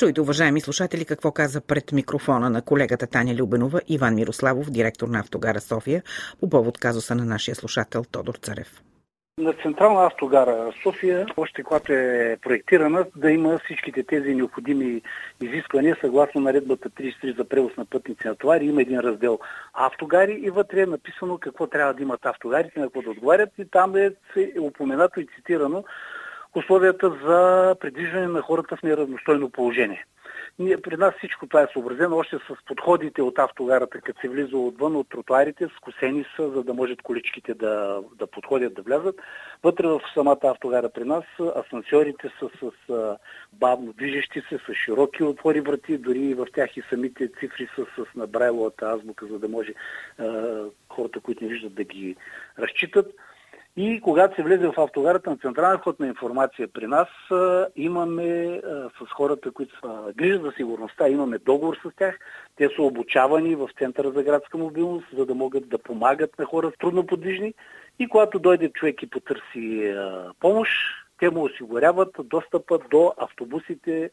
Чуйте, уважаеми слушатели, какво каза пред микрофона на колегата Таня Любенова Иван Мирославов, директор на Автогара София, по повод казуса на нашия слушател Тодор Царев. На Централна автогара София, още когато е проектирана, да има всичките тези необходими изисквания съгласно наредбата 33 за превоз на пътници на товари. Има един раздел автогари и вътре е написано какво трябва да имат автогарите, на какво да отговарят и там е, е упоменато и цитирано условията за придвижване на хората в неравностойно положение. Ние, при нас всичко това е съобразено още с подходите от автогарата, като се влиза отвън от тротуарите, скосени са, за да можат количките да, да подходят, да влязат. Вътре в самата автогара при нас асансьорите са с а, бавно движещи се, с широки отвори врати, дори в тях и самите цифри са с набрайловата азбука, за да може а, хората, които не виждат, да ги разчитат. И когато се влезе в автогарата на централен ход на информация при нас, имаме с хората, които са грижат за сигурността, имаме договор с тях. Те са обучавани в Центъра за градска мобилност, за да могат да помагат на хора трудноподвижни. И когато дойде човек и потърси помощ, те му осигуряват достъпа до автобусите,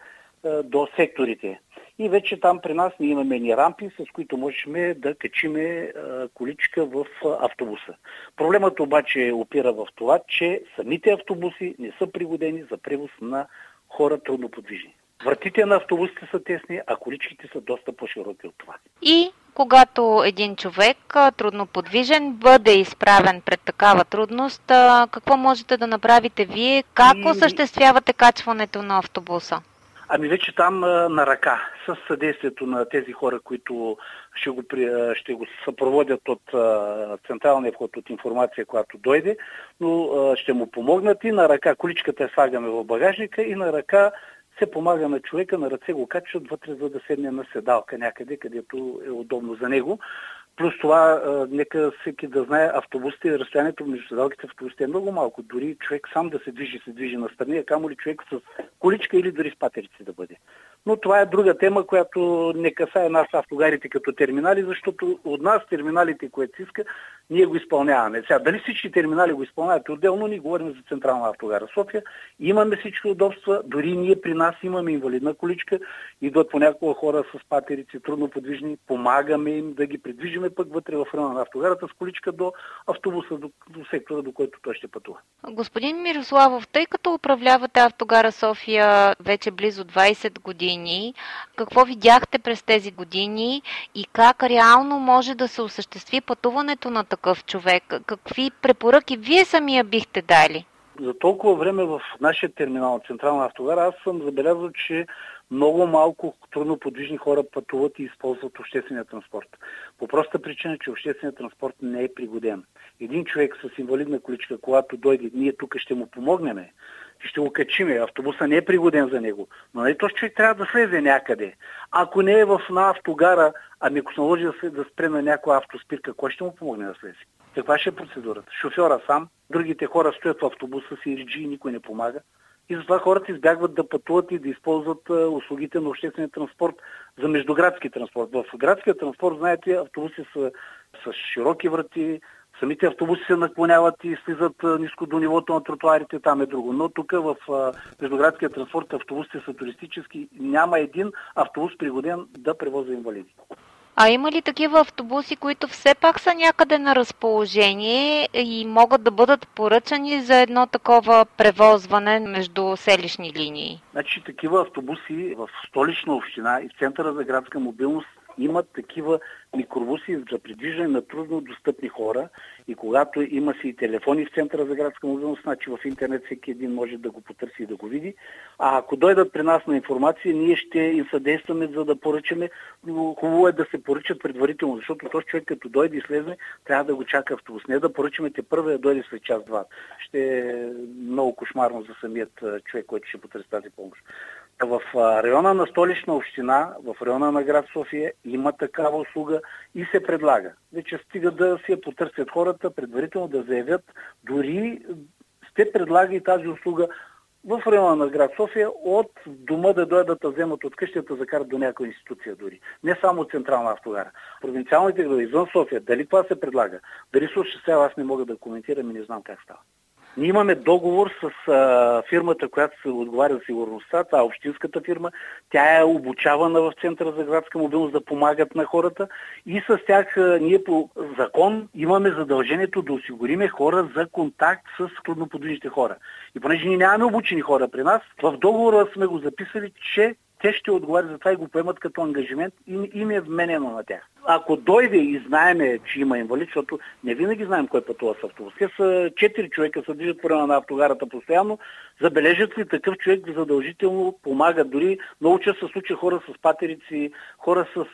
до секторите. И вече там при нас ние имаме ни рампи, с които можем да качиме количка в автобуса. Проблемът обаче опира в това, че самите автобуси не са пригодени за превоз на хора трудноподвижни. Вратите на автобусите са тесни, а количките са доста по-широки от това. И когато един човек, трудноподвижен, бъде изправен пред такава трудност, какво можете да направите вие? Как осъществявате качването на автобуса? Ами вече там на ръка, с съдействието на тези хора, които ще го, ще го съпроводят от централния вход от информация, която дойде, но ще му помогнат и на ръка. Количката я слагаме в багажника и на ръка се помага на човека, на ръце го качват вътре, за да седне на седалка някъде, където е удобно за него. Плюс това, нека всеки да знае, автобусите, разстоянието между седалките в автобусите е много малко. Дори човек сам да се движи, се движи на страни, а камо ли човек с количка или дори с патерици да бъде. Но това е друга тема, която не касае нас автогарите като терминали, защото от нас терминалите, което си иска, ние го изпълняваме. Сега, дали всички терминали го изпълняват отделно, ние говорим за Централна автогара София. Имаме всички удобства, дори ние при нас имаме инвалидна количка, идват понякога хора с патерици, трудно подвижни, помагаме им да ги придвижиме пък вътре в района на автогарата с количка до автобуса, до, до сектора, до който той ще пътува. Господин Мирославов, тъй като управлявате автогара София вече близо 20 години, какво видяхте през тези години и как реално може да се осъществи пътуването на такъв човек? Какви препоръки вие самия бихте дали? За толкова време в нашия терминал, Централна автогара, аз съм забелязал, че много малко трудно подвижни хора пътуват и използват обществения транспорт. По проста причина, че общественият транспорт не е пригоден. Един човек с инвалидна количка, когато дойде, ние тук ще му помогнем, ще го качиме, автобуса не е пригоден за него. Но нали този човек трябва да слезе някъде. Ако не е в на автогара, ами ако се наложи да, се, да спре на някоя автоспирка, кой ще му помогне да слезе? Каква ще е процедурата? Шофьора сам, другите хора стоят в автобуса си и никой не помага. И затова хората избягват да пътуват и да използват услугите на обществения транспорт за междуградски транспорт. В градския транспорт, знаете, автобуси са с широки врати, самите автобуси се наклоняват и слизат ниско до нивото на тротуарите, там е друго. Но тук в междуградския транспорт автобусите са туристически. Няма един автобус пригоден да превоза инвалиди. А има ли такива автобуси, които все пак са някъде на разположение и могат да бъдат поръчани за едно такова превозване между селищни линии? Значи такива автобуси в столична община и в Центъра за градска мобилност имат такива микробуси за придвижване на трудно достъпни хора и когато има си и телефони в Центъра за градска мобилност, значи в интернет всеки един може да го потърси и да го види. А ако дойдат при нас на информация, ние ще им съдействаме за да поръчаме. Но хубаво е да се поръчат предварително, защото този човек като дойде и слезе, трябва да го чака автобус. Не да поръчаме те първи, да дойде след час-два. Ще е много кошмарно за самият човек, който ще потърси тази помощ. В района на столична община, в района на град София има такава услуга и се предлага. Вече стига да си я потърсят хората, предварително да заявят. Дори сте предлага и тази услуга в района на град София от дома да дойдат да вземат от къщата, да закарат до някаква институция дори. Не само Централна автогара. Провинциалните градове извън София, дали това се предлага, дали се осъществява, аз не мога да коментирам и не знам как става. Ние имаме договор с а, фирмата, която се отговаря за сигурността, това е общинската фирма. Тя е обучавана в Центъра за градска мобилност да помагат на хората и с тях а, ние по закон имаме задължението да осигуриме хора за контакт с трудноподвижните хора. И понеже ние нямаме обучени хора при нас, в договора сме го записали, че те ще отговарят за това и го поемат като ангажимент и им е вменено на тях. Ако дойде и знаеме, че има инвалид, защото не винаги знаем кой пътува с автобус. Те са четири човека, се движат по на автогарата постоянно. Забележат ли такъв човек задължително помага. Дори много често се случва хора с патерици, хора с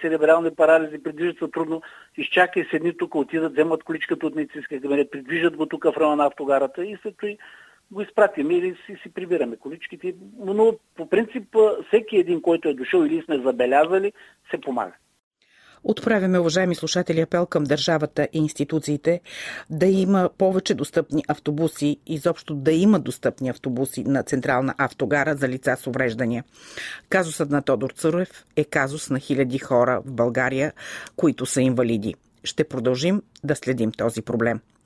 церебрални парализи, придвижат се трудно. Изчакай седни тук, отидат, вземат количката от медицинския кабинет, придвижат го тук в района на автогарата и след това го изпратим или си, си прибираме количките. Но по принцип всеки един, който е дошъл или сме забелязали, се помага. Отправяме, уважаеми слушатели, апел към държавата и институциите да има повече достъпни автобуси, изобщо да има достъпни автобуси на Централна автогара за лица с увреждания. Казусът на Тодор Църев е казус на хиляди хора в България, които са инвалиди. Ще продължим да следим този проблем.